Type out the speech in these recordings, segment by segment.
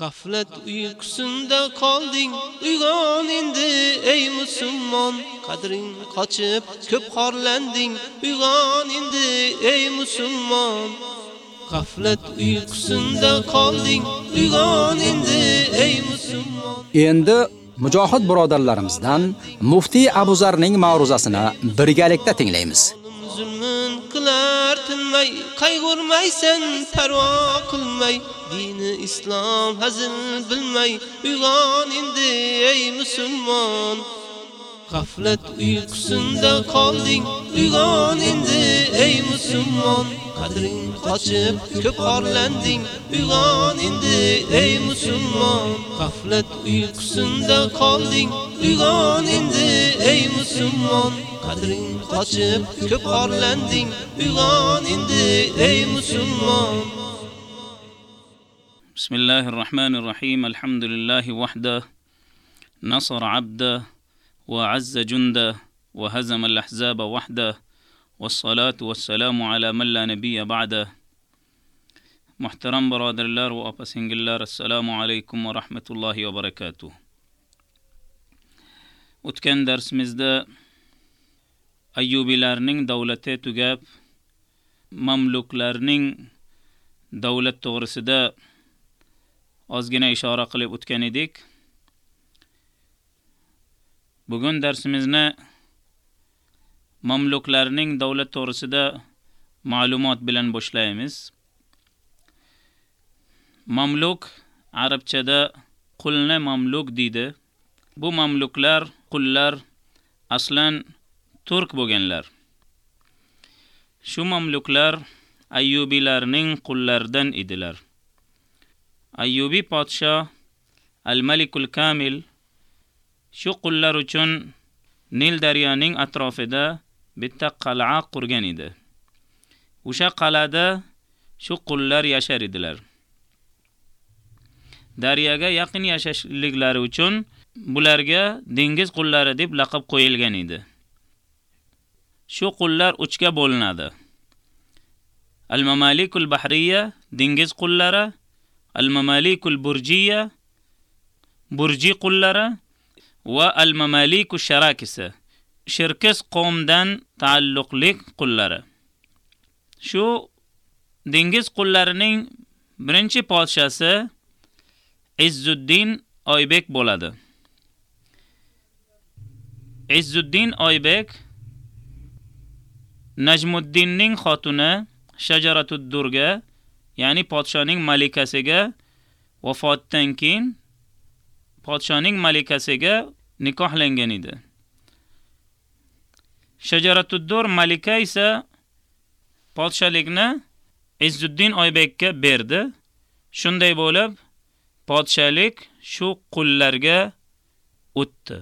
G'aflat uyqusinda qolding, uyg'on endi ey musulmon, qadring qochib ko'p xorlanding, uyg'on endi ey musulmon. G'aflat uyqusinda qolding, uyg'on endi ey musulmon. Endi mujohid birodarlarimizdan Mufti Abuzarning ma'ruzasini birgalikda tinglaymiz. tinmay qayg'urmaysan parvo qilmay. Dini islom hazil bilmay uyg'on endi ey musulmon. G'aflat uyqusinda qolding uyg'on endi ey musulmon. Qadring qochib ko'p orlanding uyg'on endi ey musulmon. G'aflat uyqusinda qolding uyg'on endi ey musulmon. Qadring qochib ko'p orlanding uyg'on endi ey musulmon بسم الله الرحمن الرحيم الحمد لله وحده نصر عبده وعز جنده وهزم الأحزاب وحده والصلاة والسلام على من لا نبي بعده محترم برادر الله وأبسنج الله السلام عليكم ورحمة الله وبركاته O'tgan darsimizda Ayyubilarning davlati tugab, mamluklarning davlat to'g'risida ozgina ishora qilib o'tgan edik. Bugun darsimizni mamluklarning davlat to'g'risida ma'lumot bilan boshlaymiz. Mamluk arabchada qulni mamluk deydi. Bu mamluklar, qullar aslan turk bo'lganlar. Shu mamluklar Ayyubilarning qullaridan edilar. Ayyubi podsho Al-Malikul Kamil shu qullar uchun Nil daryoning atrofida bitta qal'a qurgan edi. O'sha qal'ada shu qullar yashar edilar. Daryoga yaqin yashashliklari uchun bularga dengiz qullari deb laqab qo'yilgan edi. Shu qullar uchga bo'linadi. Al-Mamalikul Bahriya dengiz qullari, Al-Mamalikul Burjiya burji qullari va Al-Mamaliku Sharakisi Shirkis qomdan taalluqli qullari. Shu dengiz qullarining birinchi podshasi Izzuddin Oybek bo'ladi. Izzuddin Oybek Najmuddinning xotini Shajaratud Durga, ya'ni podshoning malikasiga vafotdan keyin podshoning malikasiga nikohlangan edi. Shajaratud Dur malika esa podshalikni Izzuddin Oybekka berdi. Shunday bo'lib, podshalik shu qullarga o'tdi.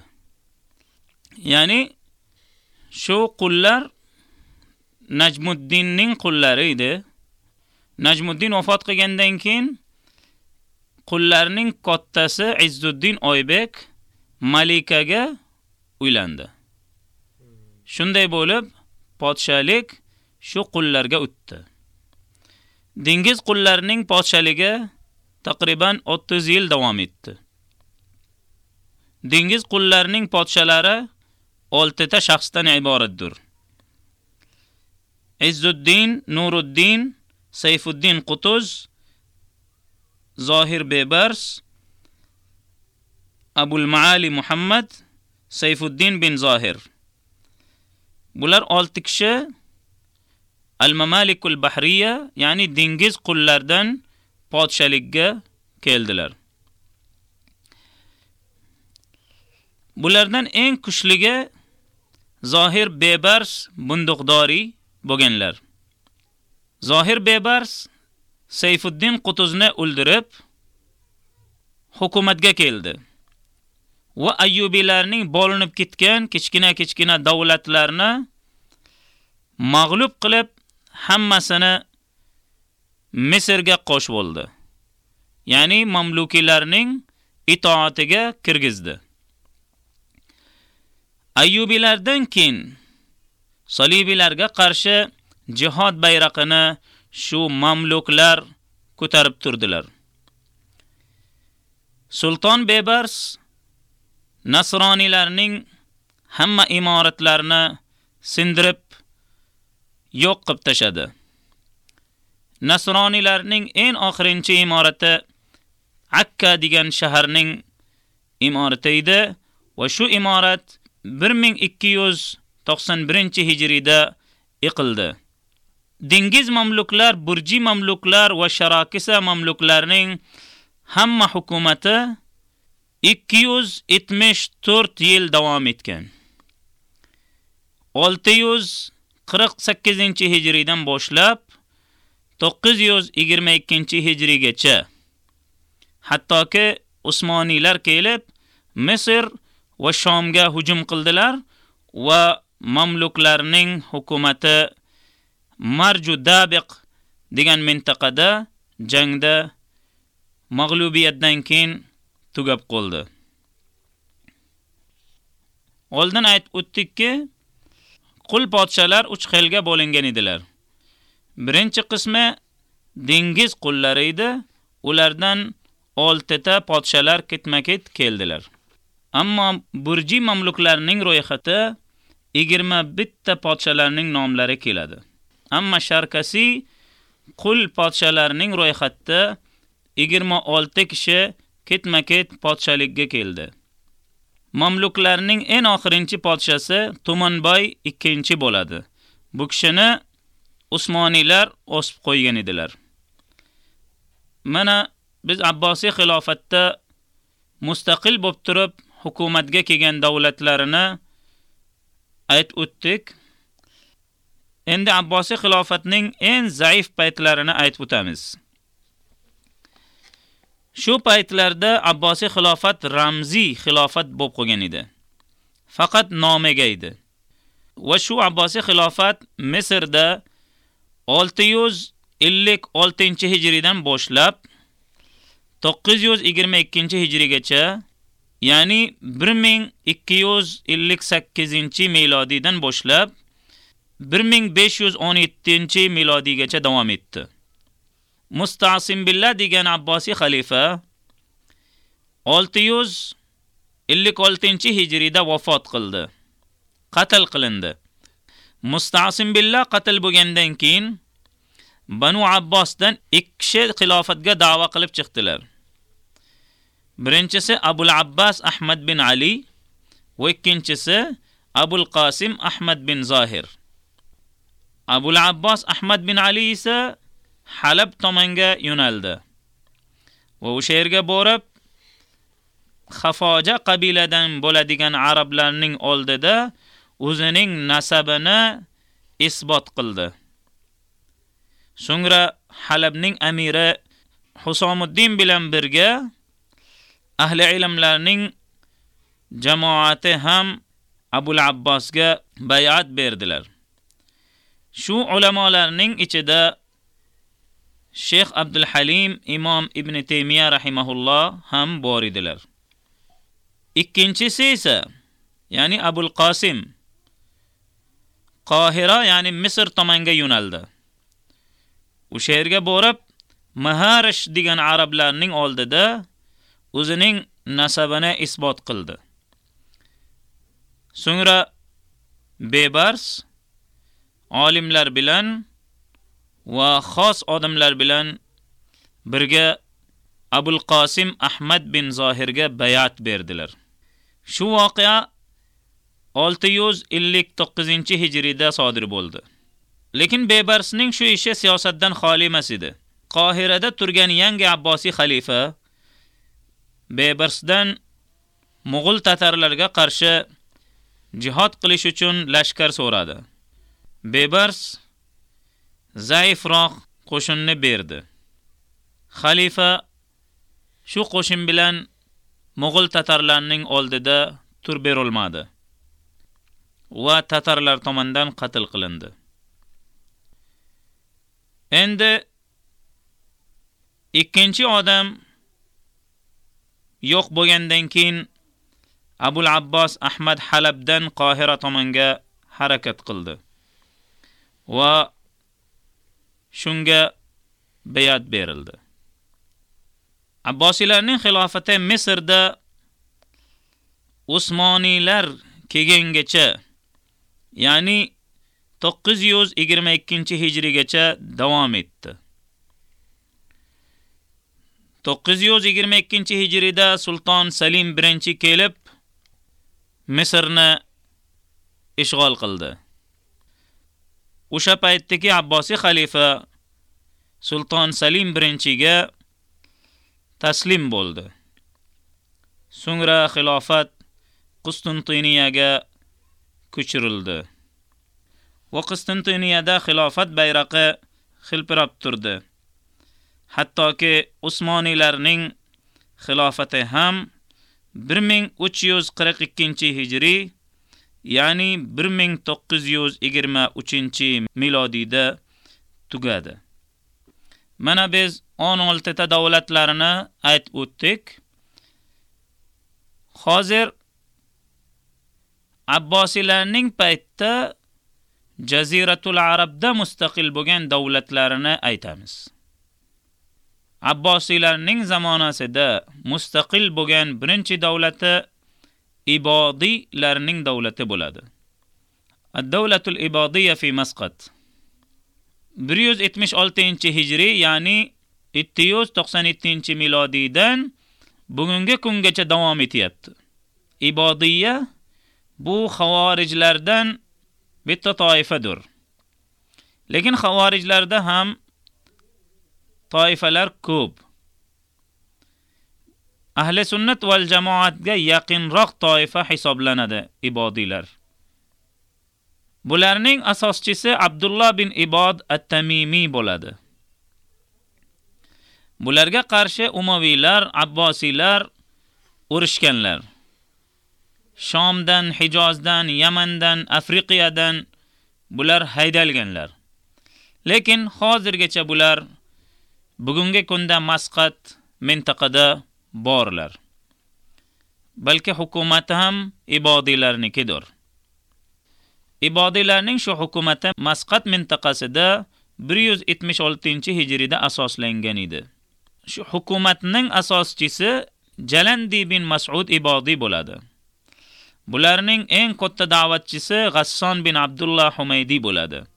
Ya'ni shu qullar Najmuddinning qullari edi. Najmuddin vafot qilgandan keyin qullarning kattasi Izzuddin Oybek malikaga uylandi. Shunday bo'lib, podshalik shu qullarga o'tdi. Dengiz qullarining podsholigi taqriban 30 yil davom etdi. Dengiz qullarining podshalari 6 ta shaxsdan iboratdir. Izzuddin, Nuruddin, Sayfuddin Qutuz, Zohir Bebars, Abul Maali Muhammad, Sayfuddin bin Zohir. Bular 6 kishi Al-Mamalikul Bahriya, ya'ni dengiz qullardan podshalikka keldilar. Bulardan eng kuchligi Zohir Bebars bunduqdori bo'lganlar. Zohir Bebars Sayfuddin Qutuzni o'ldirib hukumatga keldi. Va Ayyubilarning bo'linib ketgan kichkina-kichkina davlatlarni mag'lub qilib hammasini Misrga qo'shib oldi. Ya'ni mamlukilarning itoatiga kirgizdi. Ayyubilardan keyin Salibilarga qarshi jihad bayrog'ini shu mamluklar ko'tarib turdilar. Sultan Bebars nasroniylarning hamma imoratlarini sindirib yo'q qilib tashadi. Nasroniylarning eng oxirinchi imorati Akka degan shaharning imorati edi va shu imorat 1200 91 hijriyda yiqildi. Dengiz mamluklar, Burji mamluklar va Sharakisa mamluklarning hamma hukumati 274 yil davom etgan. 648-hijriydan boshlab 922-hijriygacha hattoki Usmoniylar kelib Misr va Shomga hujum qildilar va mamluklarning hukumati Marju Dabiq degan mintaqada jangda mag'lubiyatdan keyin tugab qoldi. Oldin aytib o'tdikki, qul podshalar 3 xilga bo'lingan edilar. Birinchi qismi dengiz qullari edi. Ulardan 6 ta podshalar ketma-ket keldilar. Ammo burji mamluklarning ro'yxati 21 ta podshalarning nomlari keladi. Ammo Sharkasi qul podshalarining ro'yxatida 26 kishi ketma-ket podshalikka keldi. Mamluklarning eng oxirinchi podshasi Tumanboy 2-chi bo'ladi. Bu kishini Usmoniylar o'sib qo'ygan edilar. Mana biz Abbosiy xilofatda mustaqil bo'lib turib hukumatga kelgan davlatlarini aytib o'tdik. Endi Abbosiy xilofatning eng zaif paytlarini aytib o'tamiz. Shu paytlarda Abbosiy xilofat ramziy xilofat bo'lib qolgan edi. Faqat nomiga edi. Va shu Abbosiy xilofat Misrda 656-hijridan boshlab 922-hijrigacha, ya'ni 1258-milodiydan boshlab 1517-milodiygacha davom etdi. Mustasim billah degan Abbosiy xalifa 656-hijriyda vafot qildi. Qatl qilindi. Mustasim billah qatl bo'lgandan keyin Banu Abbosdan ikki kishi xilofatga da'vo qilib chiqdilar. Birinchisi Abul Abbas Ahmad bin Ali va ikkinchisi Abul Qasim Ahmad bin Zohir. Abul Abbas Ahmad bin Ali esa Halab tomonga yo'naldi. Va o'sha yerga borib Xafoja qabiladan bo'ladigan arablarning oldida o'zining nasabini isbot qildi. So'ngra Halabning amiri Husomuddin bilan birga ahli ilmlarning jamoati ham Abul Abbosga bay'at berdilar. Shu ulamolarning ichida Sheikh Abdul Halim Imom Ibn Taymiya rahimahulloh ham bor edilar. Ikkinchisi esa, ya'ni Abul Qasim Qohira, ya'ni Misr tomonga yo'naldi. O'sha yerga borib, Maharish degan arablarning oldida o'zining nasabini isbot qildi. So'ngra Bebars olimlar bilan va xos odamlar bilan birga Abul Qasim Ahmad bin Zohirga bayat berdilar. Shu voqea 659-hijriyda sodir bo'ldi. Lekin Bebarsning shu ishi siyosatdan xoli emas edi. Qohirada turgan yangi Abbosiy xalifa Bebarsdan Mo'g'ul tatarlarga qarshi jihad qilish uchun lashkar so'radi. Bebars zaifroq qo'shinni berdi. Xalifa shu qo'shin bilan Mo'g'ul tatarlarning oldida tur berilmadi va tatarlar tomonidan qatl qilindi. Endi ikkinchi odam yo'q bo'lgandan keyin Abul Abbos Ahmad Halabdan Qohira tomonga harakat qildi. Va shunga bayat berildi. Abbosiylarning xilofati Misrda Usmoniylar kelgangacha, ya'ni 922-hijrigacha davom etdi. 922-hijrida Sultan Salim I kelib Misrni ishg'ol qildi. O'sha paytdagi Abbosiy xalifa Sultan Salim I-ga taslim bo'ldi. So'ngra xilofat Qustantiniyaga ko'chirildi. Va Qustantiniyada xilofat bayrog'i xilpirab turdi. Hattoki Usmoniylarning xilofati ham 1342-hijriy, ya'ni 1923-milodiyda tugadi. Mana biz 16 ta davlatlarini aytib o'tdik. Hozir Abbosilarning paytda Jaziratul Arabda mustaqil bo'lgan davlatlarini aytamiz. Abbosiylarning zamonasida mustaqil bo'lgan birinchi davlati Ibodiylarning davlati bo'ladi. Ad-Davlatul Ibodiyya fi Masqat 176-hijriy, ya'ni 797-milodiydan bugungi kungacha davom etyapti. Ibodiyya bu xavorijlardan bitta toifadir. Lekin xavorijlarda ham toifalar ko'p. Ahli sunnat val jamoatga yaqinroq toifa hisoblanadi ibodiylar. Bularning asoschisi Abdullah bin Ibod at-Tamimi bo'ladi. Bularga qarshi Umaviylar, Abbosiylar urushganlar. Shomdan, Hijozdan, Yamandan, Afriqiyadan bular haydalganlar. Lekin hozirgacha bular bugungi kunda Masqat mintaqada borlar. Balki hukumati ham ibodiylarnikidir. Ibodiylarning shu hukumati Masqat mintaqasida 176-hijrida asoslangan edi. Shu hukumatning asoschisi Jalandi bin Mas'ud ibodiy bo'ladi. Bularning eng katta da'vatchisi G'asson bin Abdullah Humaydi bo'ladi.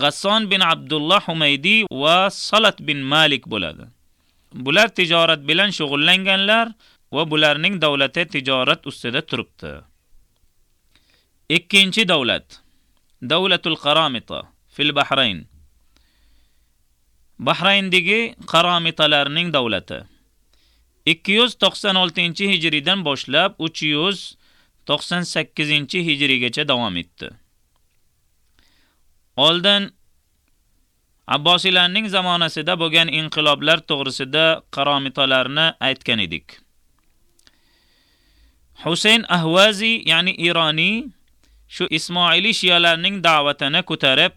G'asson bin Abdullah Humaydi va Salat bin Malik bo'ladi. Bular tijorat bilan shug'ullanganlar va bularning davlati tijorat ustida turibdi. Ikkinchi davlat Davlatul Qaramita fil Bahrayn. Bahrayndagi qaramitalarning davlati 296-hijridan boshlab 398-hijrigacha davom etdi. Oldin Abbosiylarning zamonasida bo'lgan inqiloblar to'g'risida qaromitalarni aytgan edik. Husayn Ahvazi, ya'ni Ironiy, shu Ismoili shiyalarning da'vatini ko'tarib,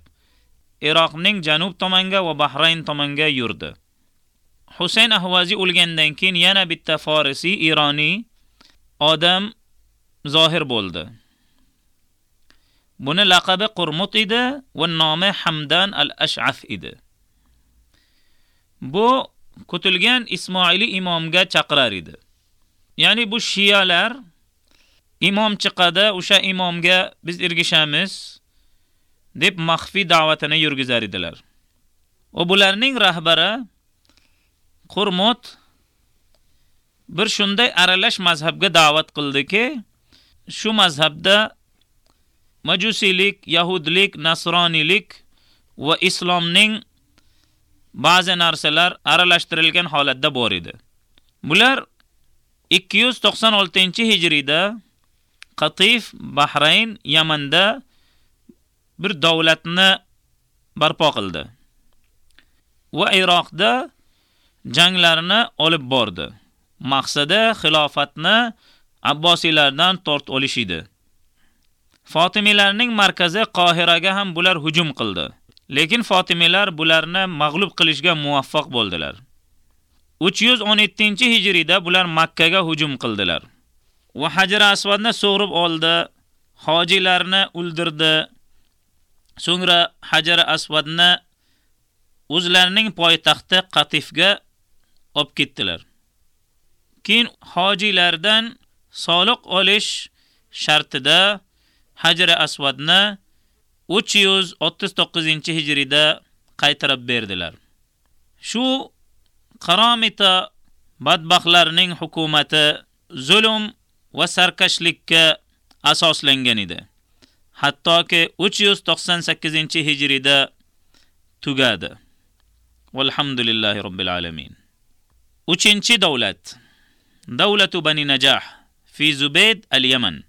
Iroqning janub tomonga va Bahrayn tomonga yurdi. Husayn Ahvazi o'lgandan keyin yana bitta Farisi, Ironiy odam zohir bo'ldi. Buni laqabi Qurmut edi va nomi Hamdan al-Ash'af edi. Bu kutilgan Ismoili imomga chaqirar edi. Ya'ni bu shiyalar imom chiqadi, o'sha imomga biz ergishamiz deb maxfi da'vatini yurgizar edilar. Va bularning rahbari Qurmut bir shunday aralash mazhabga da'vat qildiki, shu mazhabda majusiylik, yahudlik, nasroniylik va islomning ba'zi narsalar aralashtirilgan holatda bor edi. Bular 296-hijriyda Qatif, Bahrayn, Yamanda bir davlatni barpo qildi. Va Iroqda janglarni olib bordi. Maqsadi xilofatni Abbosiylardan tort olish edi. Fatimilarning markazi Qohiraga ham bular hujum qildi. Lekin Fatimilar bularni mag'lub qilishga muvaffaq bo'ldilar. 317-hijriyda bular Makka ga hujum qildilar. Va Hajar Aswadni so'rib oldi, hojilarni o'ldirdi. So'ngra Hajar Aswadni o'zlarining poytaxti Qatifga olib ketdilar. Keyin hojilardan soliq olish shartida Hajr Aswadni 339-hijrida qaytarib berdilar. Shu qaramita badbaxtlarning hukumati zulm va sarkashlikka asoslangan edi. Hattoki 398-hijrida tugadi. Walhamdulillahi robbil alamin. 3-davlat Davlatu Bani Najah fi Zubayd al-Yaman.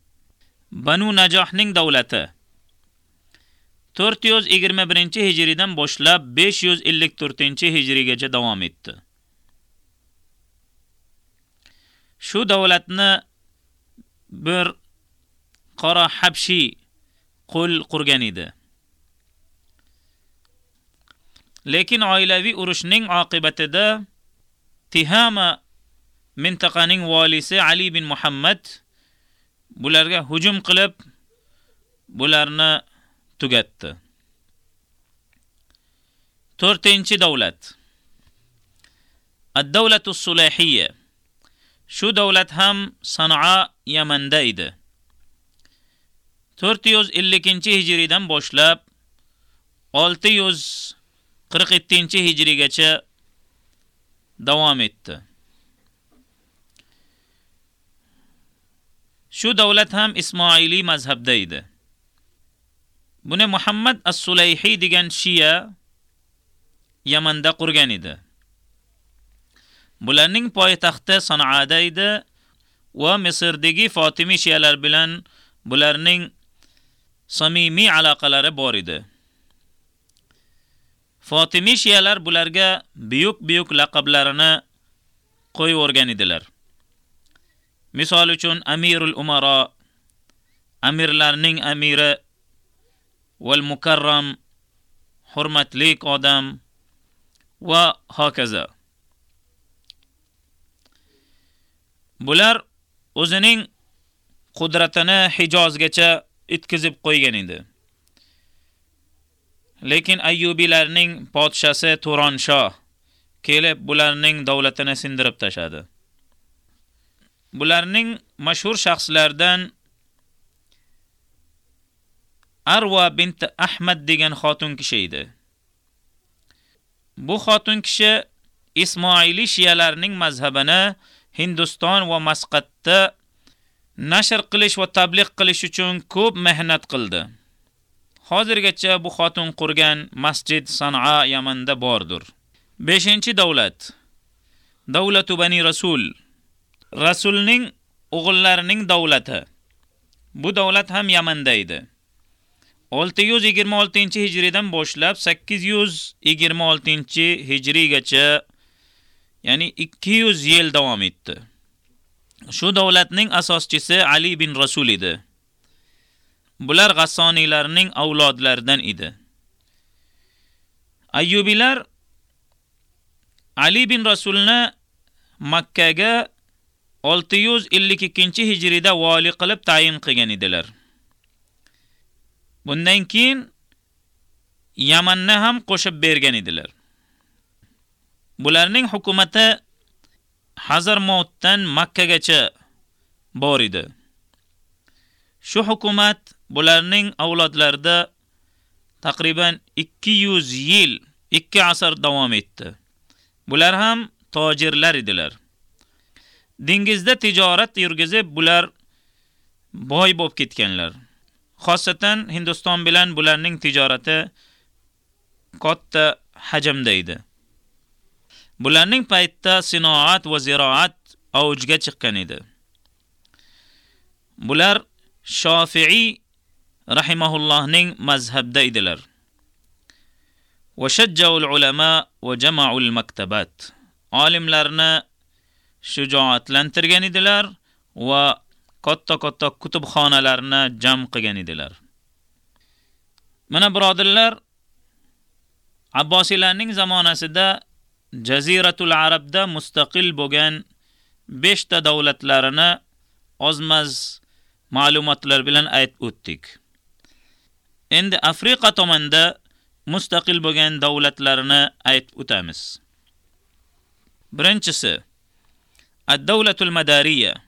Banu Najohning davlati 421-hijridan boshlab 554-hijrigacha davom etdi. Shu davlatni bir qora habshi qul qurgan edi. Lekin oilaviy urushning oqibatida Tihama mintaqaning valisi Ali bin Muhammad bularga hujum qilib bularni tugatdi. 4-chi davlat. Ad-davlatu sulahiyya. Shu davlat ham Sanoa Yamanda edi. 452-hijridan boshlab 647-hijrigacha davom etdi. Shu davlat ham Ismoiliy mazhabda edi. Buni Muhammad as sulayhiy degan shiya Yamanda qurgan edi. Bularning poytaxti Sanoada edi va Misrdagi fotimiy shiyalar bilan bularning samimiy aloqalari bor edi. fotimiy shiyalar bularga buyuk-buyuk laqablarini qo'yib o'rgan edilar. Misol uchun Amirul Umara, amirlarning amiri val mukarram, hurmatli odam va hokazo. Bular o'zining qudratini Hijozgacha itkizib qo'ygan edi. Lekin Ayyubilarning podshasi Turon shoh kelib bularning davlatini sindirib tashadi. Bularning mashhur shaxslardan Arwa bint Ahmad degan xotun kishi edi. Bu xotun kishi Ismoili shiyalarning mazhabini Hindiston va Masqatda nashr qilish va tabliq qilish uchun ko'p mehnat qildi. Hozirgacha bu xotun qurgan masjid San'a Yamanda bordir. 5-davlat. Davlatu Bani Rasul. Rasulning o'g'illarining davlati. Bu davlat ham Yamanda edi. 626-hijridan boshlab 826-hijrigacha ya'ni 200 yil davom etdi. Shu davlatning asoschisi Ali bin Rasul edi. Bular G'assoniylarning avlodlaridan edi. Ayyubilar Ali bin Rasulni Makka ga 652-hijrida vali qilib tayin qilgan edilar. Bundan keyin Yamanni ham qo'shib bergan edilar. Bularning hukumati Hazarmotdan Makkagacha bor edi. Shu hukumat bularning avlodlarida taqriban 200 yil, 2 asr davom etdi. Bular ham tojirlar edilar. Dengizda tijorat yurgizib bular boy bo'lib ketganlar. Xosatan Hindiston bilan bularning tijorati katta hajmda edi. Bularning paytda sinoat va ziroat avjga chiqqan edi. Bular Shofi'i rahimahullohning mazhabda edilar. Va shajjaul ulama va jama'ul maktabat. Olimlarni shijoatlantirgan edilar va katta-katta kutubxonalarni jam qilgan edilar. Mana birodirlar, Abbosiylarning zamonasida Jaziratul Arabda mustaqil bo'lgan 5 ta davlatlarini ozmaz ma'lumotlar bilan aytib o'tdik. Endi Afrika tomonda mustaqil bo'lgan davlatlarini aytib o'tamiz. Birinchisi Ad-Davlatul Madariya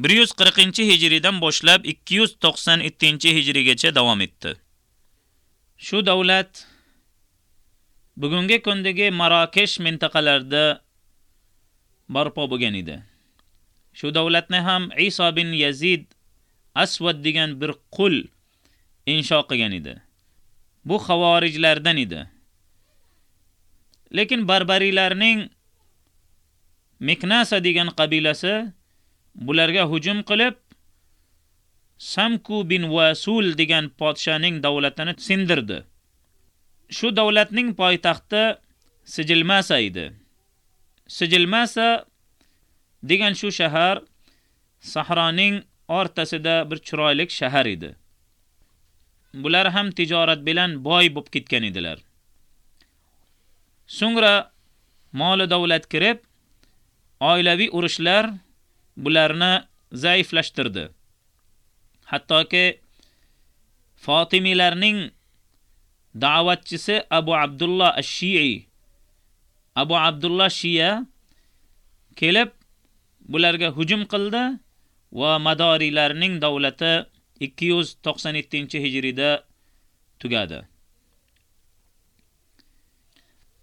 140-hijridan boshlab 297-hijrigacha davom etdi. Shu davlat bugungi kundagi Marokesh mintaqalarida barpo bo'lgan edi. Shu davlatni ham Iso bin Yazid Aswad degan bir qul insho qilgan edi. Bu xavorijlardan edi. Lekin barbariylarning Miknasa degan qabilasi bularga hujum qilib Samku bin Vasul degan podshaning davlatini sindirdi. Shu davlatning poytaxti Sijilmasa edi. Sijilmasa degan shu shahar sahroning o'rtasida bir chiroyli shahar edi. Bular ham tijorat bilan boy bo'lib ketgan edilar. So'ngra moli davlat kirib, oilaviy urushlar bularni zaiflashtirdi. Hattoki Fatimilarning da'vatchisi Abu Abdullah ash-Shi'i Abu Abdullah Shiya kelib bularga hujum qildi va madorilarning davlati 297-hijrida tugadi.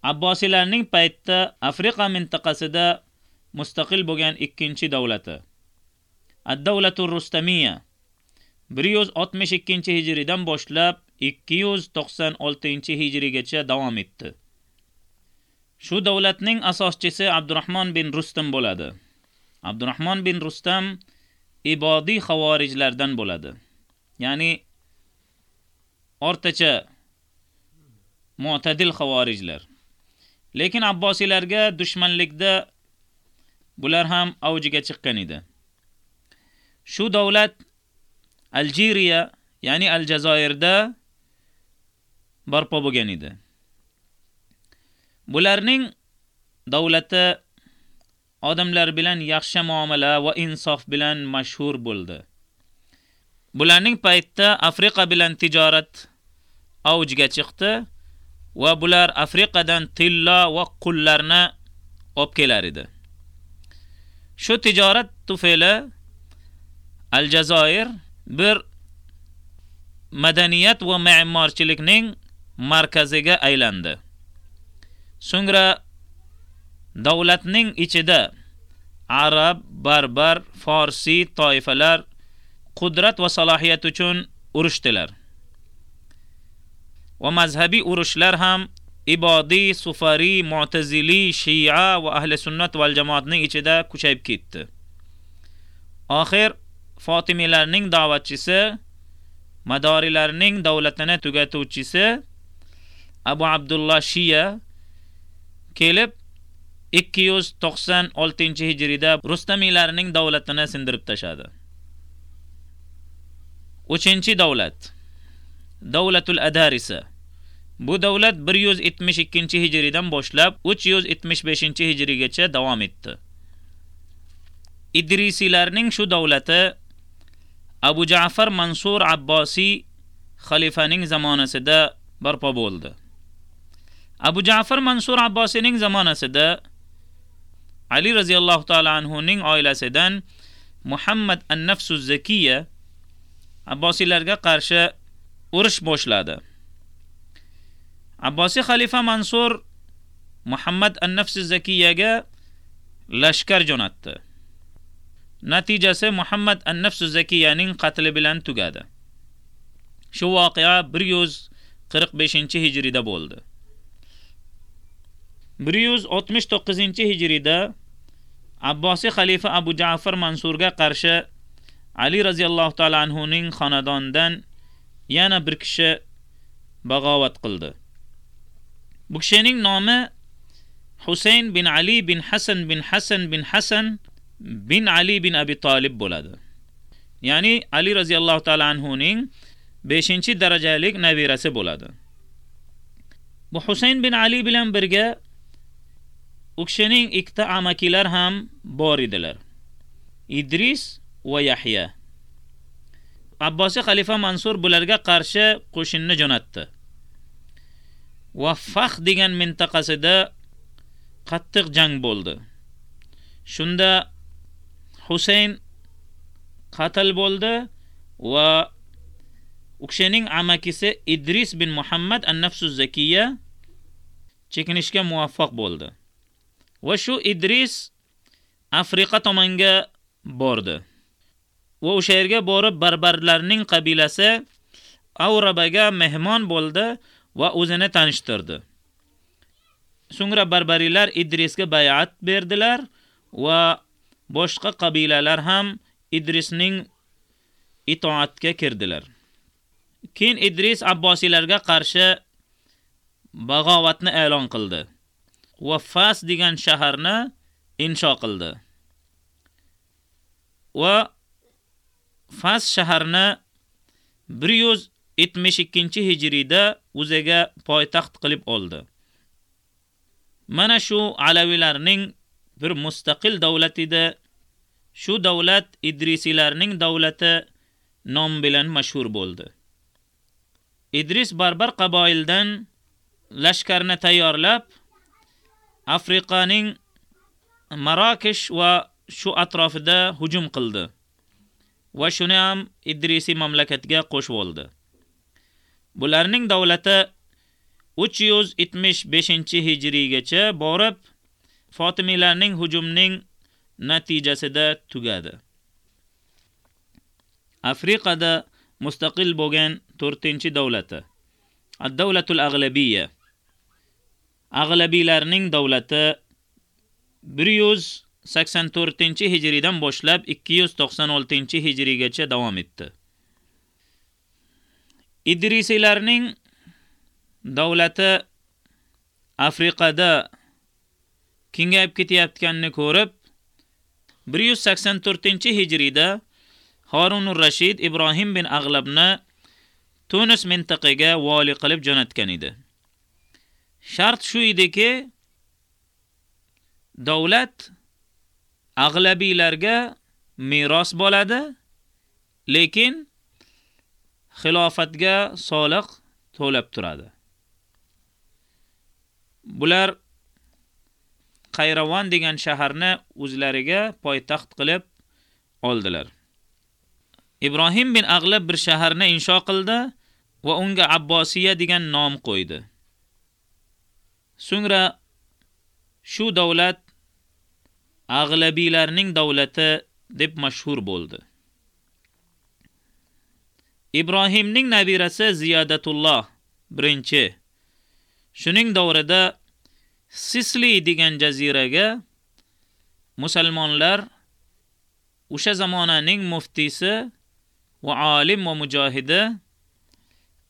Abbosilarning paytda Afrika mintaqasida mustaqil bo'lgan ikkinchi davlati. Ad-Davlatur Rustamiya 162-hijridan boshlab 296-hijrigacha davom etdi. Shu davlatning asoschisi Abdurrahmon bin Rustam bo'ladi. Abdurrahmon bin Rustam ibodiy xavorijlardan bo'ladi. Ya'ni o'rtacha mu'tadil xavorijlar. Lekin Abbosiylarga dushmanlikda bular ham avjiga chiqqan edi. Shu davlat Aljeriya, ya'ni Aljazoirda barpo bo'lgan edi. Bularning davlati odamlar bilan yaxshi muomala va insof bilan mashhur bo'ldi. Bularning paytda Afrika bilan tijorat avjiga chiqdi va bular Afrikadan tilla va qullarni olib kelar edi. Shu tijorat tufayli Aljazoir bir madaniyat va me'morchilikning markaziga aylandi. So'ngra davlatning ichida arab, barbar, farsi toifalar qudrat va salohiyat uchun urushdilar. Va mazhabiy urushlar ham ibodiy, sufari, mu'tazili, shia va ahli sunnat val jamoatning ichida kuchayib ketdi. Oxir Fatimilarning da'vatchisi, madorilarning davlatini tugatuvchisi Abu abdulloh Shia kelib 296-hijrida Rustamiylarning davlatini sindirib tashadi. 3 davlat Davlatul Adarisa Bu davlat 172-hijridan boshlab 375-hijrigacha davom etdi. Idrisilarning shu davlati Abu Ja'far Mansur Abbosiy xalifaning zamonasida barpo bo'ldi. Abu Ja'far Mansur Abbosiyning zamonasida Ali radhiyallohu ta'ala anhu ning oilasidan Muhammad an-Nafsuz Zakiya Abbosiylarga qarshi urush boshladi. Abbosiy xalifa Mansur Muhammad an-Nafsi Zakiyaga lashkar jo'natdi. Natijasi Muhammad an-Nafsi Zakiyaning qatli bilan tugadi. Shu voqea 145-hijrida bo'ldi. 169-hijrida Abbosiy xalifa Abu Ja'far Mansurga qarshi Ali radhiyallohu ta'ala anhu ning xonadondan yana bir kishi bag'ovat qildi. Bu kishining nomi Husayn bin Ali bin Hasan bin Hasan bin Hasan bin Ali bin Abi Talib bo'ladi. Ya'ni Ali radhiyallohu ta'ala anhu ning 5-darajalik nabirasi bo'ladi. Bu Husayn bin Ali bilan birga u kishining ikkita amakilar ham bor edilar. Idris va Yahya. Abbosiy xalifa Mansur bularga qarshi qo'shinni jo'natdi. Va Fax degan mintaqasida qattiq jang bo'ldi. Shunda Husayn qatl bo'ldi va u kishining amakisi Idris bin Muhammad an-Nafsuz Zakiya chekinishga muvaffaq bo'ldi. Va shu Idris Afrika tomonga bordi. Va o'sha yerga borib barbarlarning qabilasi Avrabaga mehmon bo'ldi va o'zini tanishtirdi. So'ngra barbarilar Idrisga bay'at berdilar va boshqa qabilalar ham Idrisning itoatga kirdilar. Keyin Idris Abbosiylarga qarshi bag'ovatni e'lon qildi va Fas degan shaharni insho qildi. Va Fas shaharni 72-hijriyda o'ziga poytaxt qilib oldi. Mana shu Alavilarning bir mustaqil davlat edi. Shu davlat Idrisilarning davlati nom bilan mashhur bo'ldi. Idris barbar qaboildan lashkarni tayyorlab Afrikaning Marokish va shu atrofida hujum qildi. Va shuni ham Idrisi mamlakatga qo'shib oldi. Bularning davlati 375-hijriygacha borib Fatimilarning hujumning natijasida tugadi. Afrikada mustaqil bo'lgan 4-davlati. Ad-davlatul ag'labiyya. Ag'labiylarning davlati 184-hijridan boshlab 296-hijrigacha davom etdi. Idrisiylarning davlati Afrikada kengayib ketayotganini ko'rib 184-hijriyda Harunur Rashid Ibrohim bin Ag'labni Tunis mintaqaga vali qilib jo'natgan edi. Shart shu ediki, davlat ag'labiylarga meros bo'ladi, lekin xilofatga soliq to'lab turadi. Bular Qayravon degan shaharni o'zlariga poytaxt qilib oldilar. Ibrohim bin Ag'lab bir shaharni insho qildi va unga Abbosiya degan nom qo'ydi. So'ngra shu davlat Ag'labiylarning davlati deb mashhur bo'ldi. Ibrohimning nabirasi Ziyodatulloh birinchi shuning davrida Sisli degan jaziraga musulmonlar o'sha zamonaning muftisi va olim va mujohidi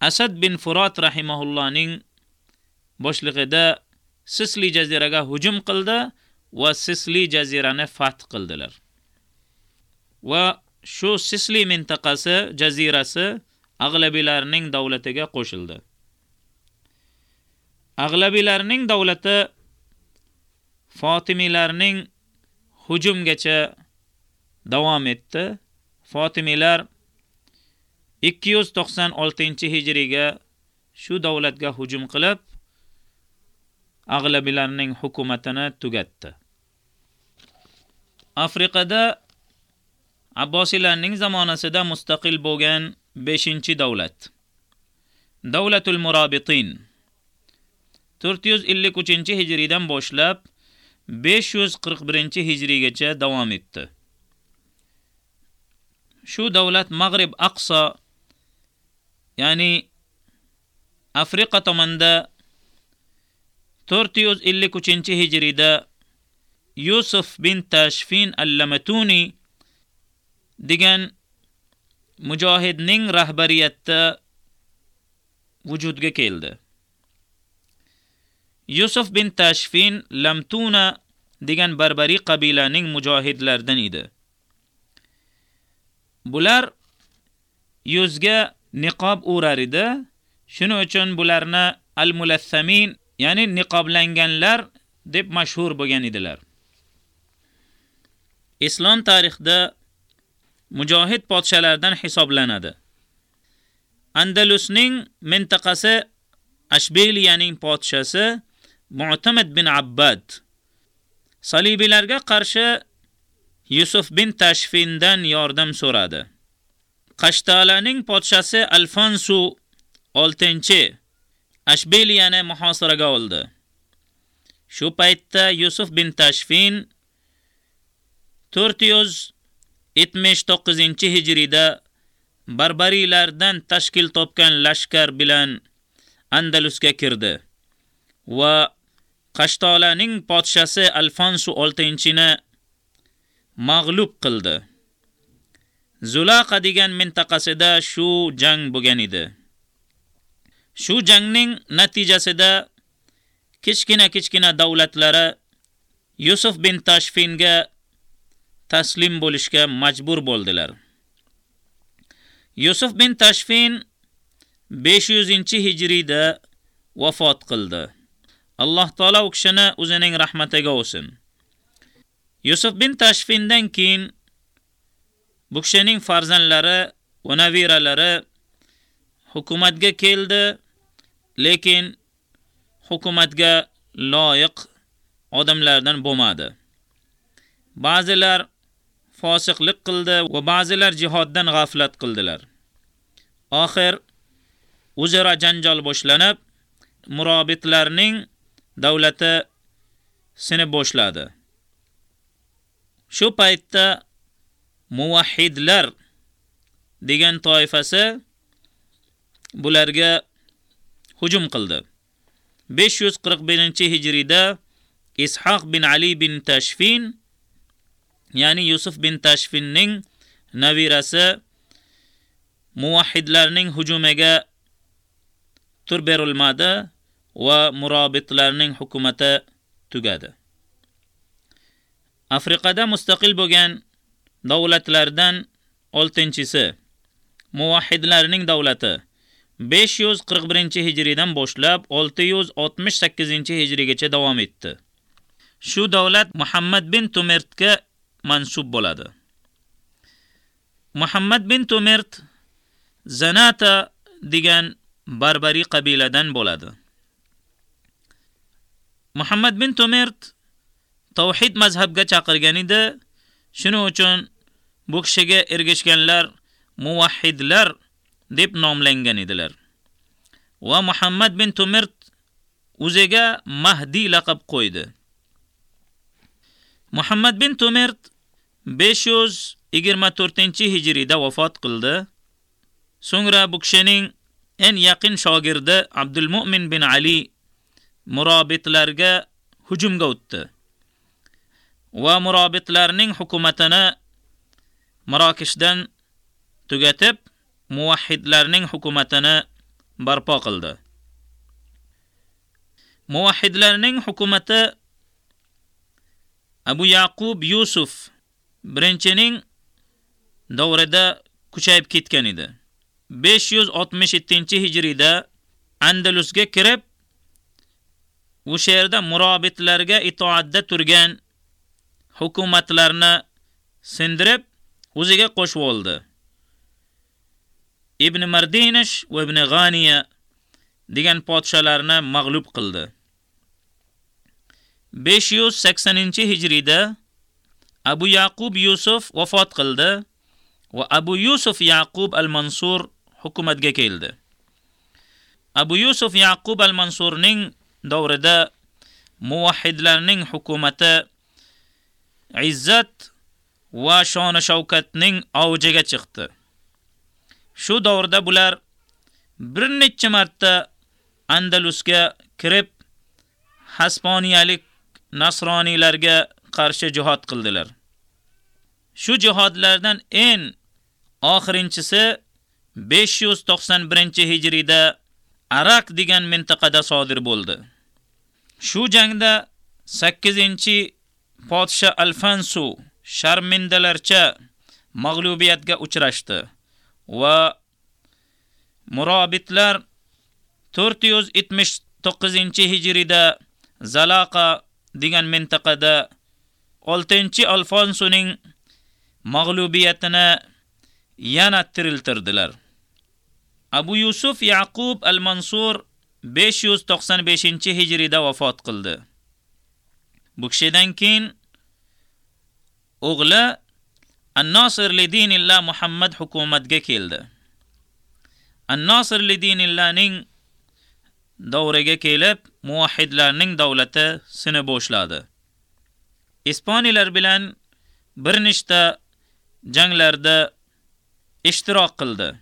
Asad bin Furat rahimahullohning boshlig'ida Sisli jaziraga hujum qildi va Sisli jazirani fath qildilar. Va shu Sisli mintaqasi, jazirasi Ag'labilarning davlatiga qo'shildi. Ag'labilarning davlati Fatimilarning hujumgacha davom etdi. Fatimilar 296-hijriga shu davlatga hujum qilib, Ag'labilarning hukumatini tugatdi. Afrikada Abbosiylarning zamonasida mustaqil bo'lgan 5-davlat. Davlatul Murabitin 453-hijridan boshlab 541-hijrigacha davom etdi. Shu davlat Mag'rib Aqsa ya'ni Afrika tomonida 453-hijrida Yusuf bin Tashfin al-Lamatuni degan mujohidning rahbariyatda vujudga keldi. Yusuf bin Tashfin Lamtuna degan barbari qabilaning mujohidlaridan edi. Bular yuzga niqob o'rar edi. Shuning uchun bularni al-mulassamin, ya'ni niqoblanganlar deb mashhur bo'lgan edilar. Islom tarixida mujohid podshalardan hisoblanadi. Andalusning mintaqasi Ashbeliyaning podshasi Mu'tamad bin Abbad Salibiylarga qarshi Yusuf bin Tashfindan yordam so'radi. Qashtalaning podshasi Alfonso 6-chi Ashbeliyani muhosaraga oldi. Shu paytda Yusuf bin Tashfin 479-hijriyda barbariylardan tashkil topgan lashkar bilan Andalusga kirdi va Qashtolaning podshasi Alfonso 6-ni mag'lub qildi. Zulaqa degan mintaqasida shu jang bo'lgan edi. Shu jangning natijasida kichkina-kichkina davlatlari Yusuf bin Tashfinga taslim bo'lishga majbur bo'ldilar. Yusuf bin Tashfin 500-hijriyda vafot qildi. Alloh taolo u kishini o'zining rahmatiga olsin. Yusuf bin Tashfindan keyin bu kishining farzandlari va nabiralari hukumatga keldi, lekin hukumatga loyiq odamlardan bo'lmadi. Ba'zilar fosiqlik qildi va ba'zilar jihoddan g'aflat qildilar. Oxir o'zaro janjal boshlanib, murobitlarning davlati sinib boshladi. Shu paytda muvahhidlar degan toifasi bularga hujum qildi. 541-hijriyda Ishoq bin Ali bin Tashfin, ya'ni Yusuf bin Tashfinning nabirasi muvahhidlarning hujumiga tur berilmadi va murobitlarning hukumati tugadi. Afrikada mustaqil bo'lgan davlatlardan 6-chisi muvahhidlarning davlati 541-hijridan boshlab 668-hijrigacha davom etdi. Shu davlat Muhammad bin Tumirtga mansub bo'ladi. Muhammad bin Tumirt Zanata degan barbari qabiladan bo'ladi. Muhammad bin Tumirt tavhid mazhabga chaqirgan edi. Shuning uchun bu kishiga ergashganlar muvahhidlar deb nomlangan edilar. Va Muhammad bin Tumirt o'ziga Mahdi laqab qo'ydi. Muhammad bin Tumirt 524-hijriyda vafot qildi. So'ngra bu kishining eng yaqin shogirdi Abdul Mu'min bin Ali murobitlarga hujumga o'tdi. Va murobitlarning hukumatini Marokashdan tugatib, muvahhidlarning hukumatini barpo qildi. Muvahhidlarning hukumati Abu Yaqub Yusuf birinchining davrida kuchayib ketgan edi. 567-hijriyda Andalusga kirib, u yerda murobitlarga itoatda turgan hukumatlarni sindirib, o'ziga qo'shib oldi. Ibn Mardinish va Ibn G'aniya degan podshalarni mag'lub qildi. 580-hijriyda Abu Yaqub Yusuf vafot qildi va Abu Yusuf Yaqub al-Mansur hukumatga keldi. Abu Yusuf Yaqub al-Mansurning davrida muvahhidlarning hukumati izzat va shon shavkatning avjiga chiqdi. Shu davrda bular bir necha marta Andalusga kirib Hasponiyalik nasroniylarga qarshi jihad qildilar. Shu jihodlardan eng oxirinchisi 591-hijriyda Arak degan mintaqada sodir bo'ldi. Shu jangda 8-podsha Alfonso sharmindalarcha mag'lubiyatga uchrashdi va murobitlar 479-hijriyda Zalaqa degan mintaqada 6-Alfonsoning mag'lubiyatini yana tiriltirdilar. Abu Yusuf Yaqub al-Mansur 595-hijrida vafot qildi. Bu kishidan keyin o'g'li An-Nasir li dinillah Muhammad hukumatga keldi. An-Nasir li dinillahning davriga kelib, muvahhidlarning davlati sini boshladi. Ispaniyalar bilan bir nechta janglarda ishtirok qildi.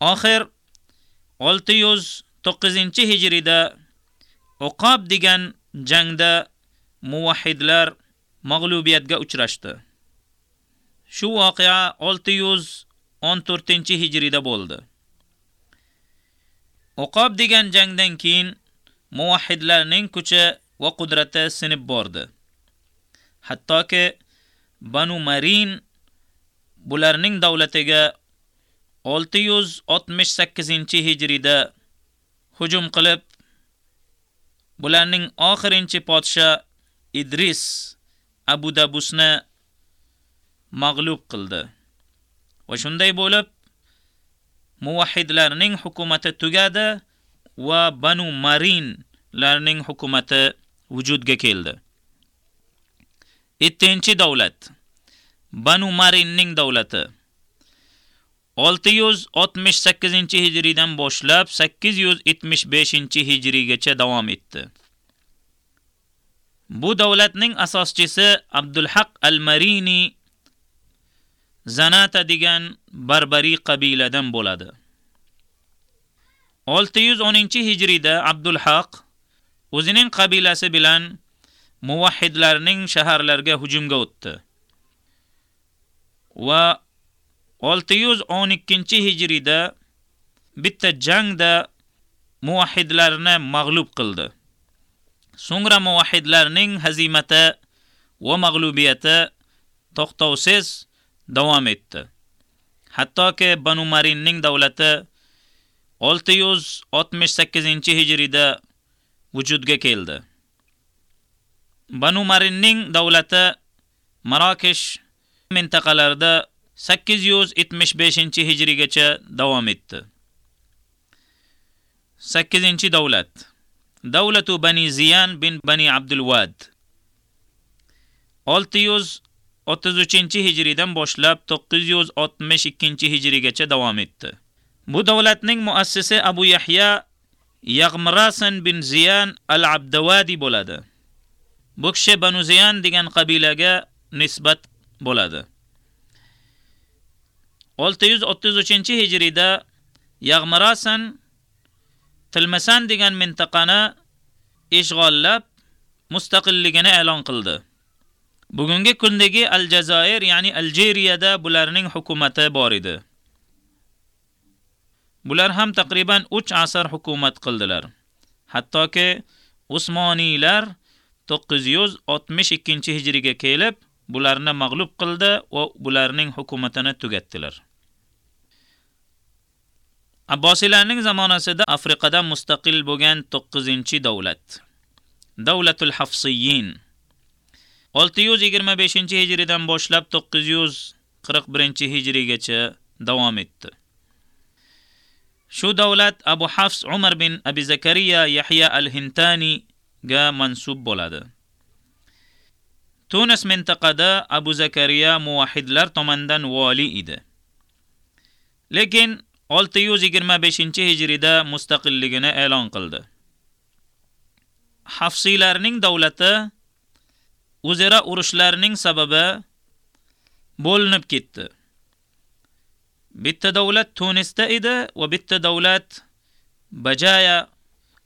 Oxir 609-hijrida Uqob degan jangda muvahhidlar mag'lubiyatga uchrashdi. Shu voqea 614-hijrida bo'ldi. Uqob degan jangdan keyin muvahhidlarning kuchi va qudrati sinib bordi. Hattoki Banu Marin bularning davlatiga 668-hijrida hujum qilib bularning oxirinchi podsha Idris Abu Dabusni mag'lub qildi. Va shunday bo'lib muvahhidlarning hukumati tugadi va Banu Marinlarning hukumati vujudga keldi. 7 davlat Banu Marinning davlati 668-hijridan boshlab 875-hijrigacha davom etdi. Bu davlatning asoschisi Abdulhaq al-Marini Zanata degan barbariy qabiladan bo'ladi. 610-hijrida Abdulhaq o'zining qabilasi bilan muvahhidlarning shaharlarga hujumga o'tdi. Va 612-hijrida bitta jangda muvahhidlarni mag'lub qildi. So'ngra muvahhidlarning hazimati va mag'lubiyati to'xtovsiz davom etdi. Hattoki Banu Marinning davlati 668-hijrida vujudga keldi. Banu Marinning davlati Marokesh mintaqalarida 875-hijrigacha davom etdi. 8-davlat Davlatu Bani Ziyan bin Bani Abdul Wad 33-hijridan boshlab 962-hijrigacha davom etdi. Bu davlatning muassisi Abu Yahya Yagmrasan bin Ziyan al-Abdawadi bo'ladi. Bu kishi Banu Ziyan degan qabilaga nisbat bo'ladi. 633-hijrida Yagmrasan Tilmasan degan mintaqani ishg'ollab mustaqilligini e'lon qildi. Bugungi kundagi Aljazoir, ya'ni Aljeriyada bularning hukumati bor edi. Bular ham taqriban 3 asr hukumat qildilar. Hattoki Usmoniylar 962-hijriga kelib, bularni mag'lub qildi va bularning hukumatini tugatdilar. Abbosilarning zamonasida Afrikada mustaqil bo'lgan 9-davlat. Davlatul Hafsiyyin 625-hijridan boshlab 941-hijrigacha davom etdi. Shu davlat Abu Hafs Umar bin Abi Zakariya Yahya al-Hintani ga mansub bo'ladi. Tunis mintaqada Abu Zakariya muvahhidlar tomonidan vali edi. Lekin 625-hijrida mustaqilligini e'lon qildi. Hafsiylarning davlati o'zaro urushlarining sababi bo'linib ketdi. Bitta davlat Tunisda edi va bitta davlat Bajaya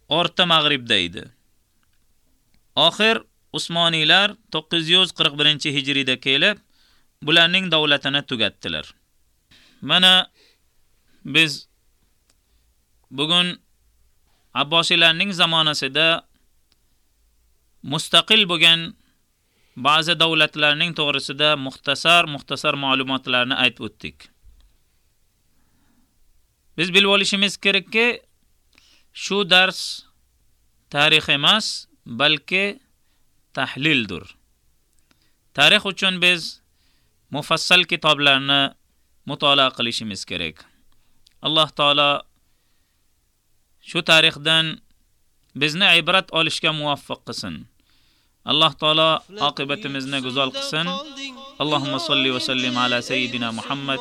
o'rta mag'ribda edi. Oxir Usmoniylar 941-hijriyda kelib, bularning davlatini tugatdilar. Mana biz bugun Abbosiylarning zamonasida mustaqil bo'lgan ba'zi davlatlarning to'g'risida muxtasar muxtasar ma'lumotlarni aytib o'tdik. Biz bilib olishimiz kerakki, shu dars tarix emas, balki tahlildir. Tarix uchun biz mufassal kitoblarni mutolaa qilishimiz kerak. Alloh taolo shu tarixdan bizni ibrat olishga muvaffaq qilsin. Alloh taolo oqibatimizni go'zal qilsin allohumma solli va sallim ala sayyidina muhammad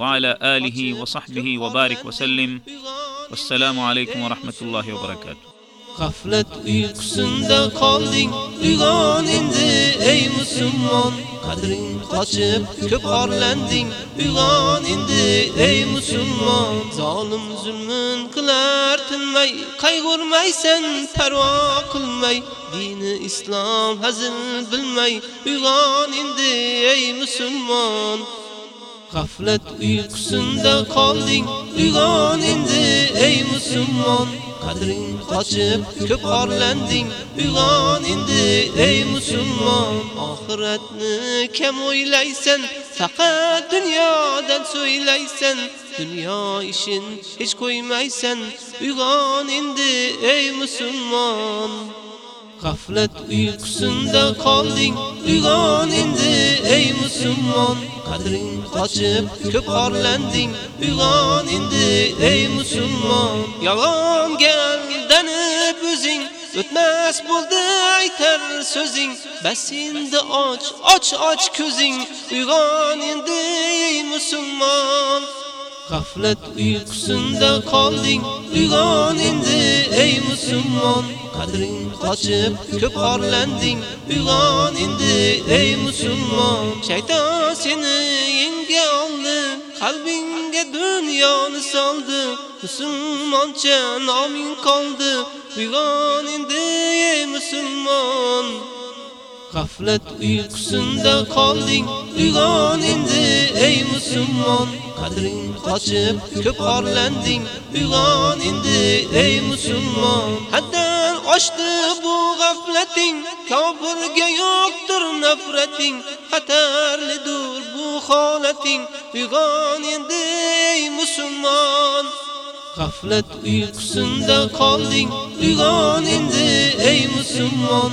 va ala alihi va sahbihi va barik va sallim assalomu alaykum va rahmatullohi va barakatuh Gaflet uykusunda qolding uyg'on endi ey musulmon. Qadring qochib ko'p orlanding uyg'on endi ey musulmon. Zolim zulmun qilar tinmay qayg'urmaysan parvo qilmay. Dini islom hazil bilmay uyg'on endi ey musulmon. Gaflet uykusunda qolding uyg'on endi ey musulmon. Qadring qochib ko'p orlanding. Uyg'on endi ey musulmon oxiratni kam o'ylaysan. Faqat dunyodan so'ylaysan. Dunyo ishin hech qo'ymaysan. Uyg'on endi ey musulmon. Gaflet uykusunda qolding. Uyg'on indi ey musulmon. Qadring qochib ko'p orlanding. Uyg'on endi ey musulmon yolg'onga aldanib o'zing. O'tmas bo'ldi aytar so'zing. Bas endi och och och ko'zing. Uyg'on endi ey musulmon. Gaflet uykusunda qolding. Uyg'on endi ey musulmon. Qadring qochib ko'p orlanding. Uyg'on endi ey musulmon. Shayton seni yenga oldi. Qalbingga dunyoni soldi. Musulmoncha noming qoldi. Uyg'on endi ey musulmon. Gaflet uykusunda qolding uyg'on endi ey musulmon. Qadring qochib ko'p orlanding uyg'on endi ey musulmon. Haddan oshdi bu g'aflating kofirga yo'qdir nafrating. Xatarlidir bu holating uyg'on endi ey musulmon. Gaflet uykusunda qolding uyg'on endi ey musulmon.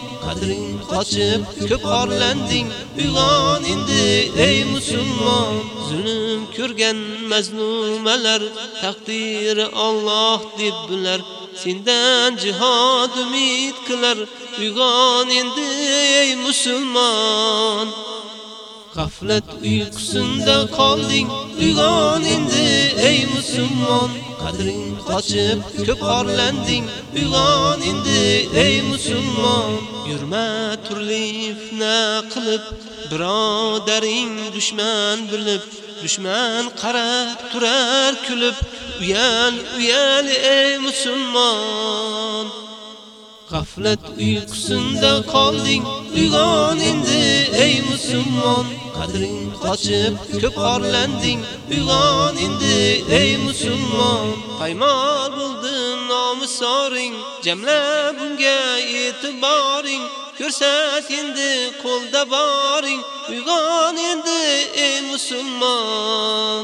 qadring qochib ko'p orlanding uyg'on endi ey musulmon zulm ko'rgan mazlumalar taqdiri Alloh deb bular sendan jihod umid qilar uyg'on endi ey musulmon Gaflet uykusunda qolding uyg'on endi ey musulmon. Qadring qochib ko'p orlanding uyg'on endi ey musulmon. Yurma turli fitna qilib birodaring dushman bilib dushman qarab turar kulib uyal uyal ey musulmon. Gaflet uykusunda qolding uyg'on endi musulmon qadring qochib ko'p orlanding uyg'on endi ey musulmon paymol bo'ldi nomusoring jamla bunga e'tiboring ko'rsat endi qo'lda boring uyg'on endi ey musulmon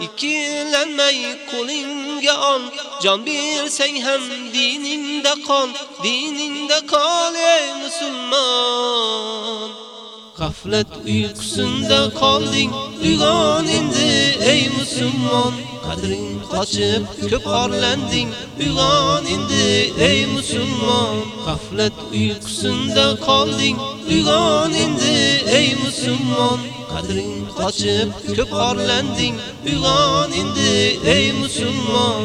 İkilenmey kulingga on Can bilseng hem diningde kal Diningde kal ey Müslüman. Gaflet uykusunda qolding uyg'on endi ey musulmon qadring qochib ko'p orlanding uyg'on ey musulmon Gaflet uykusunda qolding uyg'on endi ey musulmon qadring qochib ko'p orlanding uyg'on ey musulmon